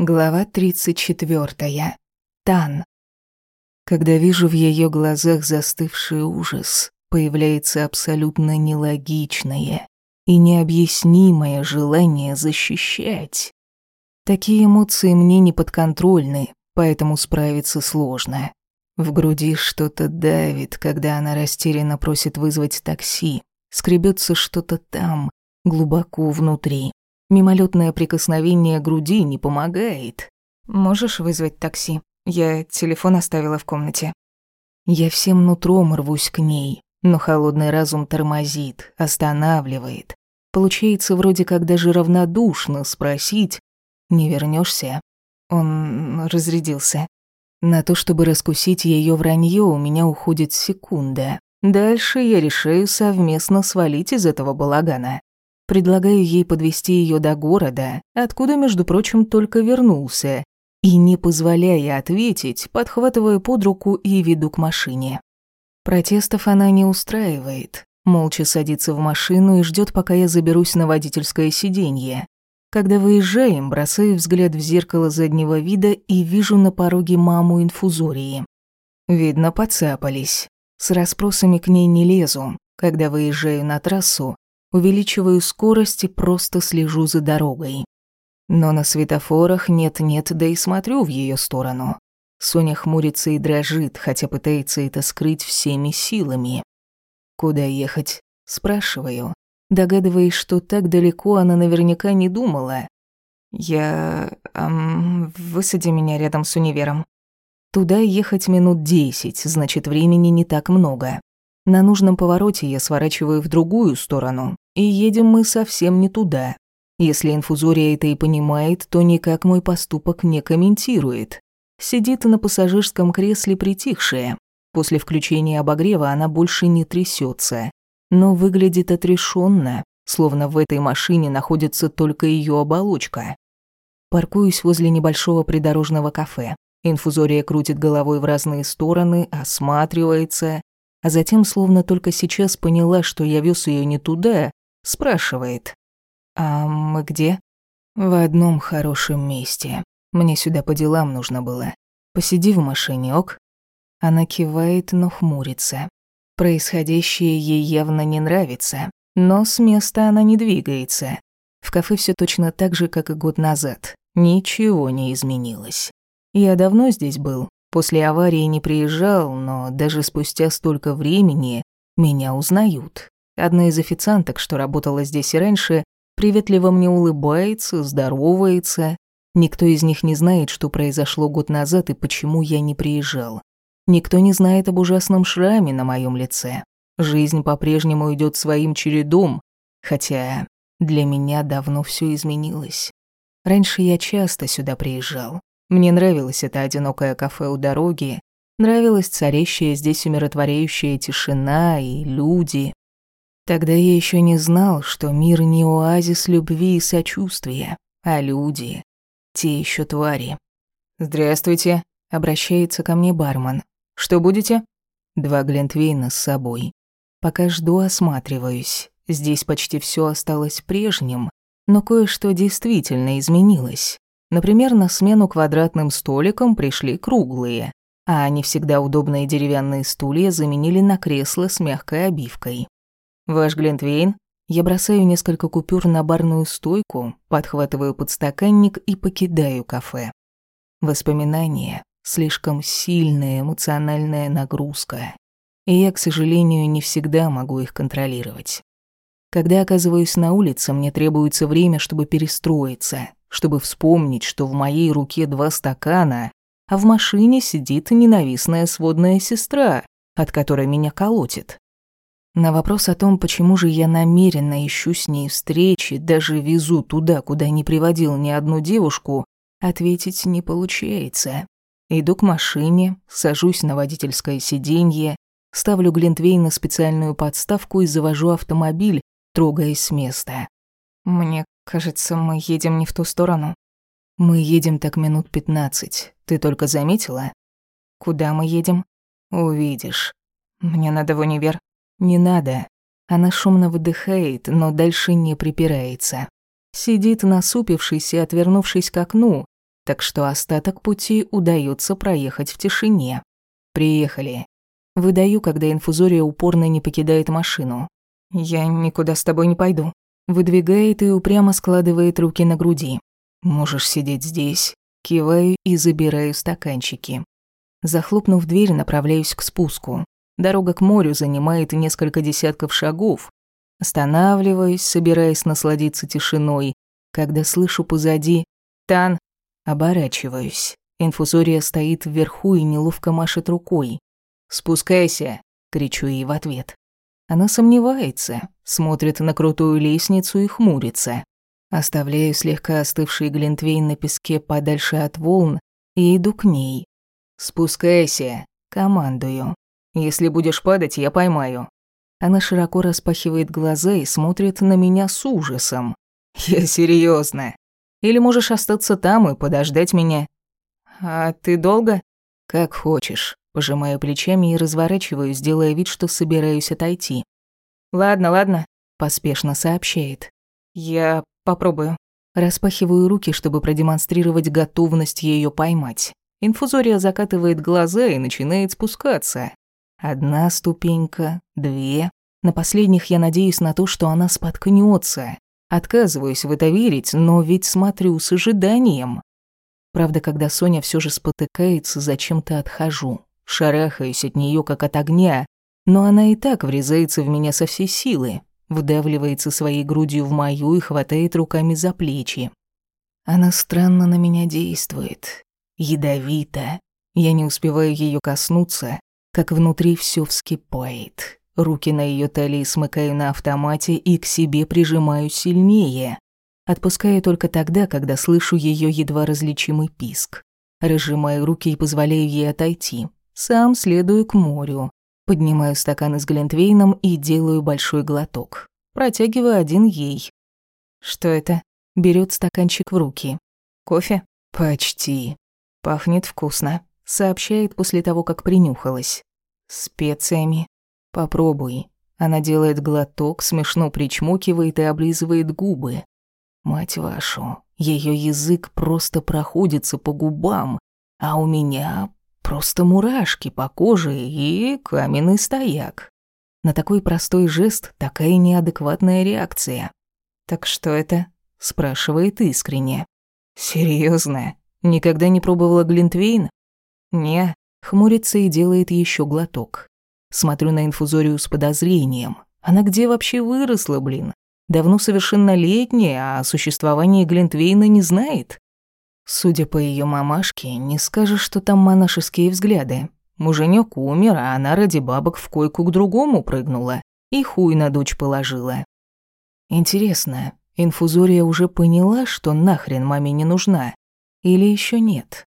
Глава 34. Тан. Когда вижу в ее глазах застывший ужас, появляется абсолютно нелогичное и необъяснимое желание защищать. Такие эмоции мне не подконтрольны, поэтому справиться сложно. В груди что-то давит, когда она растерянно просит вызвать такси. Скребется что-то там, глубоко внутри. Мимолетное прикосновение груди не помогает. Можешь вызвать такси? Я телефон оставила в комнате. Я всем нутром рвусь к ней, но холодный разум тормозит, останавливает. Получается вроде как даже равнодушно спросить «Не вернешься? Он разрядился. На то, чтобы раскусить ее вранье, у меня уходит секунда. Дальше я решаю совместно свалить из этого балагана. Предлагаю ей подвести ее до города, откуда, между прочим, только вернулся, и, не позволяя ответить, подхватываю под руку и веду к машине. Протестов она не устраивает, молча садится в машину и ждет, пока я заберусь на водительское сиденье. Когда выезжаем, бросаю взгляд в зеркало заднего вида и вижу на пороге маму инфузории. Видно, подцапались. С расспросами к ней не лезу. Когда выезжаю на трассу, увеличиваю скорость и просто слежу за дорогой. Но на светофорах нет-нет, да и смотрю в ее сторону. Соня хмурится и дрожит, хотя пытается это скрыть всеми силами. «Куда ехать?» – спрашиваю, догадываясь, что так далеко она наверняка не думала. «Я... Эм, высади меня рядом с универом». Туда ехать минут десять, значит, времени не так много. На нужном повороте я сворачиваю в другую сторону, и едем мы совсем не туда. Если инфузория это и понимает, то никак мой поступок не комментирует. Сидит на пассажирском кресле притихшая. После включения обогрева она больше не трясется, но выглядит отрешенно, словно в этой машине находится только ее оболочка. Паркуюсь возле небольшого придорожного кафе. Инфузория крутит головой в разные стороны, осматривается, а затем, словно только сейчас поняла, что я вез ее не туда, спрашивает. «А мы где?» «В одном хорошем месте. Мне сюда по делам нужно было. Посиди в машине, ок?» Она кивает, но хмурится. Происходящее ей явно не нравится, но с места она не двигается. В кафе все точно так же, как и год назад. Ничего не изменилось. Я давно здесь был, После аварии не приезжал, но даже спустя столько времени меня узнают. Одна из официанток, что работала здесь и раньше, приветливо мне улыбается, здоровается. Никто из них не знает, что произошло год назад и почему я не приезжал. Никто не знает об ужасном шраме на моем лице. Жизнь по-прежнему идет своим чередом, хотя для меня давно все изменилось. Раньше я часто сюда приезжал, мне нравилось это одинокое кафе у дороги, нравилась царящая здесь умиротворяющая тишина и люди. Тогда я еще не знал, что мир не оазис любви и сочувствия, а люди — те еще твари. «Здравствуйте», — обращается ко мне бармен. «Что будете?» Два глинтвейна с собой. Пока жду, осматриваюсь. Здесь почти все осталось прежним, но кое-что действительно изменилось. Например, на смену квадратным столикам пришли круглые, а они всегда удобные деревянные стулья заменили на кресла с мягкой обивкой. «Ваш Глинтвейн?» Я бросаю несколько купюр на барную стойку, подхватываю подстаканник и покидаю кафе. Воспоминания — слишком сильная эмоциональная нагрузка, и я, к сожалению, не всегда могу их контролировать. Когда оказываюсь на улице, мне требуется время, чтобы перестроиться, чтобы вспомнить, что в моей руке два стакана, а в машине сидит ненавистная сводная сестра, от которой меня колотит. На вопрос о том, почему же я намеренно ищу с ней встречи, даже везу туда, куда не приводил ни одну девушку, ответить не получается. Иду к машине, сажусь на водительское сиденье, ставлю Глинтвейн на специальную подставку и завожу автомобиль, трогаясь с места. Мне Кажется, мы едем не в ту сторону. Мы едем так минут пятнадцать. Ты только заметила? Куда мы едем? Увидишь. Мне надо в универ. Не надо. Она шумно выдыхает, но дальше не припирается. Сидит насупившись и отвернувшись к окну, так что остаток пути удается проехать в тишине. Приехали. Выдаю, когда инфузория упорно не покидает машину. «Я никуда с тобой не пойду». Выдвигает и упрямо складывает руки на груди. «Можешь сидеть здесь». Киваю и забираю стаканчики. Захлопнув дверь, направляюсь к спуску. Дорога к морю занимает несколько десятков шагов. Останавливаюсь, собираясь насладиться тишиной, когда слышу позади «Тан!» Оборачиваюсь. Инфузория стоит вверху и неловко машет рукой. «Спускайся!» — кричу ей в ответ. Она сомневается, смотрит на крутую лестницу и хмурится. Оставляю слегка остывший глинтвейн на песке подальше от волн и иду к ней. «Спускайся!» — командую. «Если будешь падать, я поймаю». Она широко распахивает глаза и смотрит на меня с ужасом. «Я серьезно. Или можешь остаться там и подождать меня?» «А ты долго?» «Как хочешь». Пожимаю плечами и разворачиваюсь, делая вид, что собираюсь отойти. «Ладно, ладно», — поспешно сообщает. «Я попробую». Распахиваю руки, чтобы продемонстрировать готовность ее поймать. Инфузория закатывает глаза и начинает спускаться. Одна ступенька, две. На последних я надеюсь на то, что она споткнется. Отказываюсь в это верить, но ведь смотрю с ожиданием. Правда, когда Соня все же спотыкается, зачем-то отхожу. Шарахаюсь от нее как от огня, но она и так врезается в меня со всей силы, вдавливается своей грудью в мою и хватает руками за плечи. Она странно на меня действует, ядовито. Я не успеваю ее коснуться, как внутри все вскипает. Руки на ее талии смыкаю на автомате и к себе прижимаю сильнее. Отпускаю только тогда, когда слышу ее едва различимый писк. Разжимаю руки и позволяю ей отойти. Сам следую к морю. Поднимаю стакан с глинтвейном и делаю большой глоток. Протягиваю один ей. Что это? Берет стаканчик в руки. Кофе? Почти. Пахнет вкусно. Сообщает после того, как принюхалась. Специями. Попробуй. Она делает глоток, смешно причмокивает и облизывает губы. Мать вашу, ее язык просто проходится по губам, а у меня просто мурашки по коже и каменный стояк. На такой простой жест такая неадекватная реакция. «Так что это?» – спрашивает искренне. «Серьёзно? Никогда не пробовала Глинтвейн?» «Не», – хмурится и делает еще глоток. Смотрю на инфузорию с подозрением. Она где вообще выросла, блин? Давно совершеннолетняя, а о существовании Глинтвейна не знает. Судя по ее мамашке, не скажешь, что там монашеские взгляды. Муженек умер, а она ради бабок в койку к другому прыгнула и хуй на дочь положила. Интересно, инфузория уже поняла, что нахрен маме не нужна? Или еще нет?